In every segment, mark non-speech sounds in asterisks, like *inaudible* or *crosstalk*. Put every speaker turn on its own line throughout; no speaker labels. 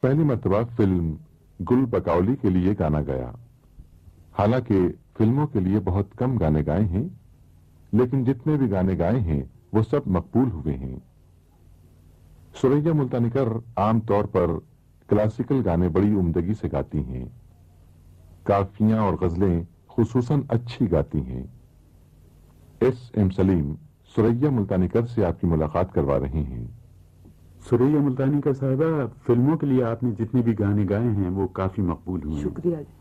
پہلی مرتبہ فلم گل بکاولی کے لیے گانا گایا حالانکہ فلموں کے لیے بہت کم گانے گائے ہیں، لیکن جتنے بھی گانے گائے ہیں، وہ سب مقبول ہوئے ہیں۔ سوریا ملتانکر عام طور پر کلاسیکل گانے بڑی عمدگی سے گاتی ہیں۔ کافیاں اور غزلیں خصوصاً اچھی گاتی ہیں۔ ایس ایم سلیم سوریا ملتانکر سے آپ کی ملاقات کروا رہے ہیں۔
سوریا ملتانی کا صاحبہ فلموں کے لیے آپ نے جتنے بھی گانے گائے ہیں وہ کافی مقبول ہوئے
شکریہ جی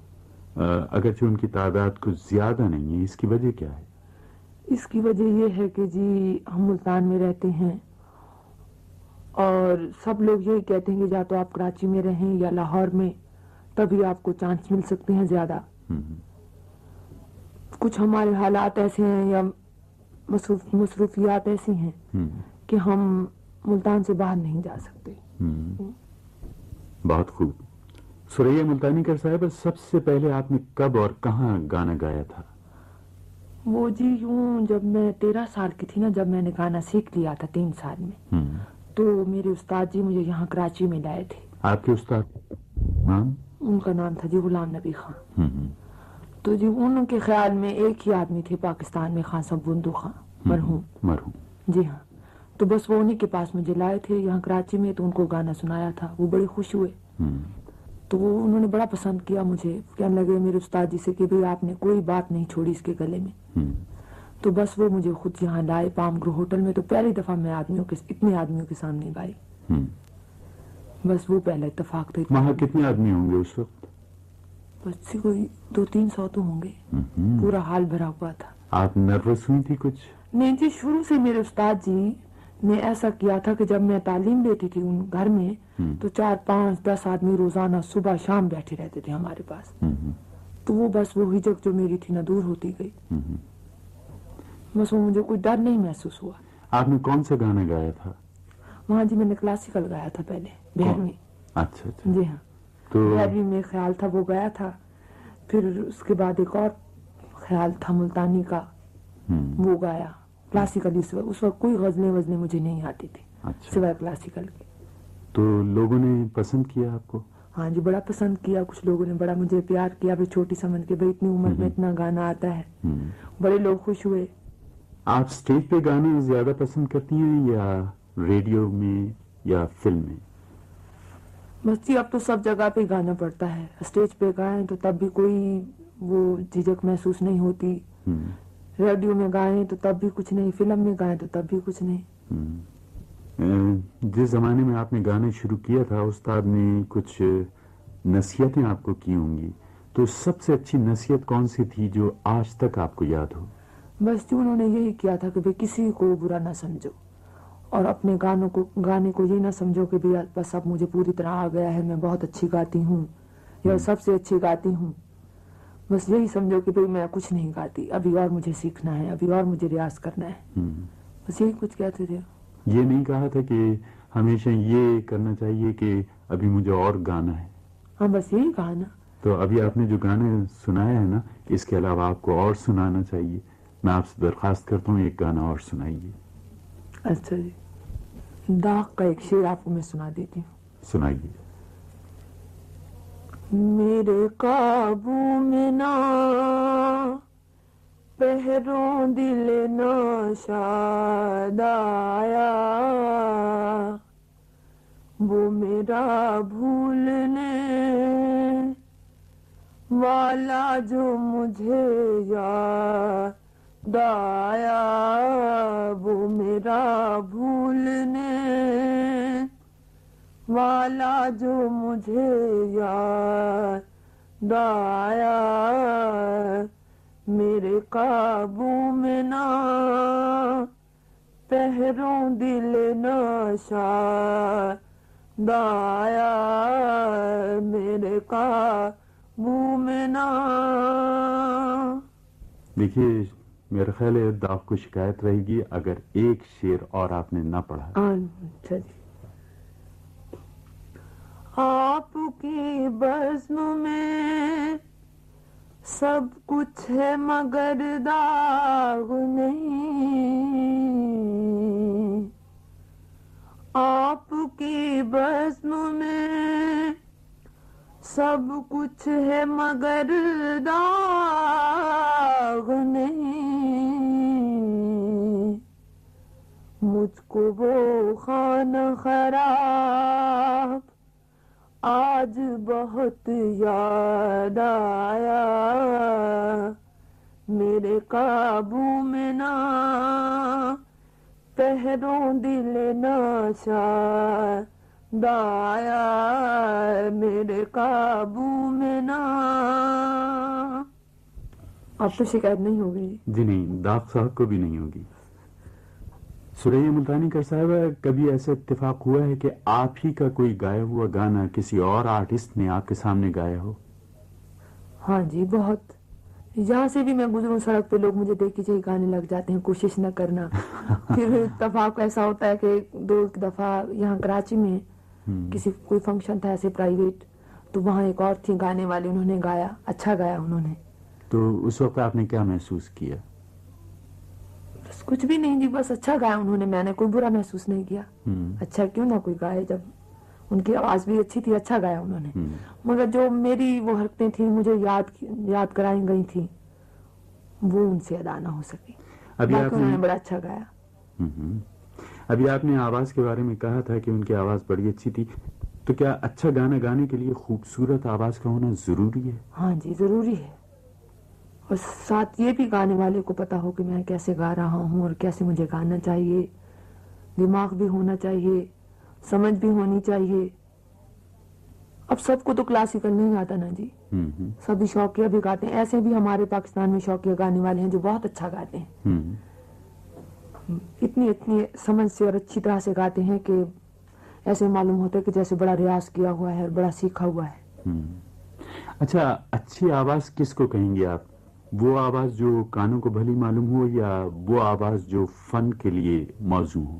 اگرچہ ان کی تعداد کچھ زیادہ نہیں ہے اس کی وجہ کیا ہے
اس کی وجہ یہ ہے کہ جی ہم ملتان میں رہتے ہیں اور سب لوگ یہی کہتے ہیں کہ یا تو آپ کراچی میں رہیں یا لاہور میں تبھی آپ کو چانس مل سکتے ہیں زیادہ۔ کچھ ہمارے حالات ایسے ہیں یا مصروف مصروفیات ایسی ہیں۔ کہ ہم ملتان سے باہر نہیں جا سکتے۔
بہت خوب۔ سوریا ملتانی کا صاحب سب سے پہلے آپ نے کب اور کہاں گانا گایا تھا؟
وہ جی یوں جب میں تیرہ سال کی تھی نا جب میں نے گانا سیکھ لیا تھا تین سال میں۔ تو میرے استاد جی مجھے یہاں کراچی میں لائے تھے۔
آپ کے استاد نام؟
ان کا نام تھا جی غلام نبی خان۔ تو جی ان کے خیال میں ایک ہی آدمی تھے پاکستان میں خان صاحب بندو خان مرحوم۔
مرحوم۔
جی ہاں۔ تو بس وہ انہیں کے پاس مجھے لائے تھے یہاں کراچی میں تو ان کو گانا سنایا تھا وہ بڑے خوش ہوئے۔ تو وہ انہوں نے بڑا پسند کیا مجھے کہنے لگے میرے استاد جی سے کہ بھئی آپ نے کوئی بات نہیں چھوڑی اس کے گلے میں۔ تو بس وہ مجھے خود یہاں لائے پام گرو ہوٹل میں تو پہلی دفعہ میں آدمیوں کے اتنے آدمیوں کے سامنے گائی۔ بس وہ پہلا اتفاق تھا
وہاں کتنے آدمی ہوں گے اس وقت
بس کوئی دو تین سو تو ہوں گے۔ پورا حال بھرا ہوا تھا
آپ نروس ہوئی تھی کچھ
نہیں جی شروع سے میرے استاد جی نے ایسا کیا تھا کہ جب میں تعلیم دیتی تھی ان گھر میں۔ تو چار پانچ دس آدمی روزانہ صبح شام بیٹھے رہتے تھے ہمارے پاس۔ تو وہ بس وہ ہجک جو میری تھی نا دور ہوتی گئی۔ بس وہ مجھے کوئی ڈر نہیں محسوس ہوا۔
آپ نے کون سا گانا گایا تھا؟
وہاں جی میں نے کلاسیکل گایا تھا پہلے بہرویں
اچھا اچھا۔
جی ہاں۔
تو
بہرویں میں خیال تھا وہ گایا تھا۔ پھر اس کے بعد ایک اور خیال تھا ملتانی کا۔ وہ گایا۔ کلاسیکل اس وقت اس وقت کوئی غزلیں وزلیں مجھے نہیں آتی تھی سوائے کلاسیکل کے
تو لوگوں نے پسند کیا آپ کو
ہاں جی بڑا پسند کیا کچھ لوگوں نے بڑا مجھے پیار کیا پھر چھوٹی سمجھ کے بھائی اتنی عمر میں اتنا گانا آتا ہے۔ بڑے لوگ خوش ہوئے
آپ اسٹیج پہ گانے زیادہ پسند کرتی ہیں یا ریڈیو میں یا فلم میں
بس جی اب تو سب جگہ پہ گانا پڑتا ہے اسٹیج پہ گائیں تو تب بھی کوئی وہ جھجک محسوس نہیں ہوتی۔ ریڈیو میں گائیں تو تب بھی کچھ نہیں فلم میں گائیں تو تب بھی کچھ نہیں۔
جس زمانے میں آپ نے گانے شروع کیا تھا استاد نے کچھ نصیحتیں آپ کو کی ہوں گی۔ تو سب سے اچھی نصیحت کون سی تھی جو آج تک آپ کو یاد ہو؟
بس جو انہوں نے یہی کیا تھا کہ کسی کو برا نہ سمجھو۔ اور اپنے گانوں کو گانے کو یہ نہ سمجھو کہ بس اب مجھے پوری طرح آ گیا ہے میں بہت اچھی گاتی ہوں یا سب سے اچھی گاتی ہوں۔ بس یہی سمجھو کہ بھئی میں کچھ نہیں گاتی ابھی اور مجھے سیکھنا ہے ابھی اور مجھے ریاض کرنا ہے۔ بس یہی کچھ کہتے تھے۔
یہ نہیں کہا تھا کہ ہمیشہ یہ کرنا چاہیے کہ ابھی مجھے اور گانا ہے۔
ہاں بس یہی کہا نا۔
تو ابھی آپ نے جو گانے سنایا ہے نا اس کے علاوہ آپ کو اور سنانا چاہیے۔ میں آپ سے درخواست کرتا ہوں ایک گانا اور سنائیے۔
اچھا جی۔ داغ کا ایک شعر آپ کو میں سنا دیتی ہوں۔
سنائیے۔
میرے قابو میں نہ پہروں دل نہ شاد آیا۔ وہ میرا بھولنے والا جو مجھے یاد آیا۔ وہ میرا بھولنے والا جو مجھے یاد آیا میرے قابو میں نہ پہروں دل نشا دایا میرے قابو میں نہ
دیکھیے میرا خیال ہے داغ کو شکایت رہے گی اگر ایک شعر اور آپ نے نہ پڑھا۔
اچھا جی۔ آپ کی بزم میں سب کچھ ہے مگر داغ نہیں۔ آپ کی بزم میں سب کچھ ہے مگر داغ نہیں۔ مجھ کو وہ خانہ خراب آج بہت یاد آیا۔ میرے قابو میں نہ پہروں دل نشا دایا میرے قابو میں نہ اب تو شکایت نہیں ہوگی۔
جی نہیں، داغ صاحب کو بھی نہیں ہوگی۔ سریا ملتانی کر صاحب کبھی ایسا اتفاق ہوا ہے کہ آپ ہی کا کوئی گایا ہوا گانا کسی اور آرٹسٹ نے آپ کے سامنے گایا ہو؟
ہاں جی بہت۔ یہاں سے بھی میں گزروں سڑک پہ لوگ مجھے دیکھ کے چاہیے گانے لگ جاتے ہیں کوشش نہ کرنا۔ *laughs* پھر اتفاق ایسا ہوتا ہے کہ دو دفعہ یہاں کراچی میں کسی کوئی فنکشن تھا ایسے پرائیویٹ تو وہاں ایک اور تھی گانے والے انہوں نے گایا اچھا گایا انہوں نے۔
تو اس وقت آپ نے کیا محسوس کیا؟
بس کچھ بھی نہیں جی بس اچھا گایا انہوں نے میں نے کوئی برا محسوس نہیں کیا۔ اچھا کیوں نہ کوئی گائے جب ان کی آواز بھی اچھی تھی اچھا گایا انہوں نے۔ مگر جو میری وہ حرکتیں تھیں مجھے یاد یاد کرائی گئی تھیں وہ ان سے ادا نہ ہو سکی۔
ابھی
باقی
آپ
انہوں نے بڑا اچھا گایا۔
ابھی آپ نے آواز کے بارے میں کہا تھا کہ ان کی آواز بڑی اچھی تھی۔ تو کیا اچھا گانا گانے کے لیے خوبصورت آواز کا ہونا ضروری ہے؟
ہاں جی ضروری ہے۔ اور ساتھ یہ بھی گانے والے کو پتا ہو کہ میں کیسے گا رہا ہوں اور کیسے مجھے گانا چاہیے۔ دماغ بھی ہونا چاہیے سمجھ بھی ہونی چاہیے۔ اب سب کو تو کلاسیکل نہیں آتا نا جی۔ سبھی شوقیہ بھی گاتے ہیں۔ ایسے بھی ہمارے پاکستان میں شوقیہ گانے والے ہیں جو بہت اچھا گاتے ہیں۔ اتنی اتنی سمجھ سے اور اچھی طرح سے گاتے ہیں کہ ایسے معلوم ہوتا ہے کہ جیسے بڑا ریاض کیا ہوا ہے اور بڑا سیکھا ہوا ہے۔
اچھا اچھی آواز کس کو کہیں گے آپ؟ وہ آواز جو کانوں کو بھلی معلوم ہو یا وہ آواز جو فن کے لیے موزوں ہو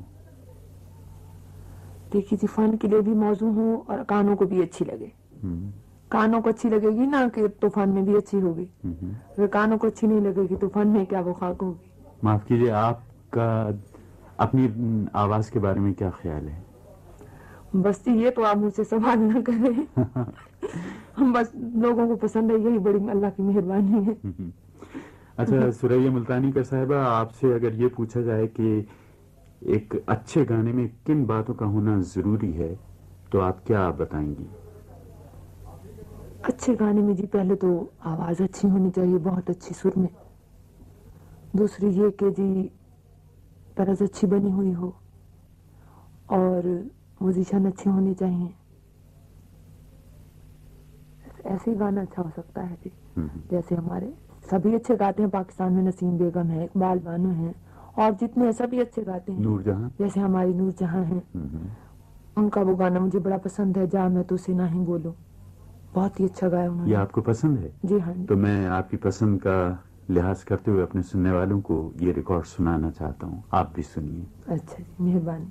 دیکھیے جی فن کے لیے بھی موضوع ہو اور کانوں کو بھی اچھی لگے۔ کانوں کو اچھی لگے گی نا کہ تو فن میں بھی اچھی ہوگی۔ اگر کانوں کو اچھی نہیں لگے گی تو فن میں کیا وہ خاک ہوگی؟
معاف کیجیے آپ کا اپنی آواز کے بارے میں کیا خیال ہے؟
بس یہ تو آپ مجھ سے سوال نہ کریں۔ *laughs* ہم بس لوگوں کو پسند ہے یہی بڑی اللہ کی مہربانی ہے۔
اچھا سریا ملتانی کا صاحبہ آپ سے اگر یہ پوچھا جائے کہ ایک اچھے گانے میں کن باتوں کا ہونا ضروری ہے تو آپ کیا بتائیں گی؟
اچھے گانے میں جی پہلے تو آواز اچھی ہونی چاہیے بہت اچھی سر میں۔ دوسری یہ کہ جی طرز اچھی بنی ہوئی ہو اور موزیشن اچھے ہونے چاہیے۔ ایسے ہی گانا اچھا ہو سکتا ہے جی۔ جیسے ہمارے سبھی اچھے گاتے ہیں پاکستان میں نسیم بیگم ہے اقبال بانو ہیں اور جتنے سبھی اچھے گاتے ہیں۔
نور جہاں۔
جیسے ہماری نور جہاں ہیں۔ ان کا وہ گانا مجھے بڑا پسند ہے جا میں تو سے نہ ہی بولوں۔ بہت ہی اچھا گایا انہوں
یہ آپ کو پسند ہے؟
جی ہاں جی۔
تو میں آپ کی پسند کا لحاظ کرتے ہوئے اپنے سننے والوں کو یہ ریکارڈ سنانا چاہتا ہوں۔ آپ بھی سنیے۔
اچھا جی مہربانی۔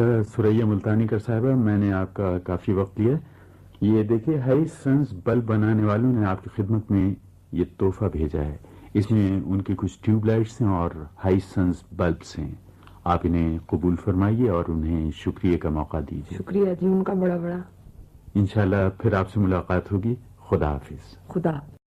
اچھا سریا ملتانی کر صاحبہ میں نے آپ کا کافی وقت لیا یہ دیکھیں ہائی سنس بلب بنانے والوں نے آپ کی خدمت میں یہ تحفہ بھیجا ہے۔ اس میں ان کی
کچھ ٹیوب لائٹس ہیں اور ہائی سنس بلبس ہیں۔ آپ انہیں قبول فرمائیے اور انہیں شکریہ کا موقع دیجیے۔ شکریہ جی
ان کا بڑا بڑا۔ انشاءاللہ
پھر آپ سے ملاقات ہوگی۔ خدا حافظ۔
خدا۔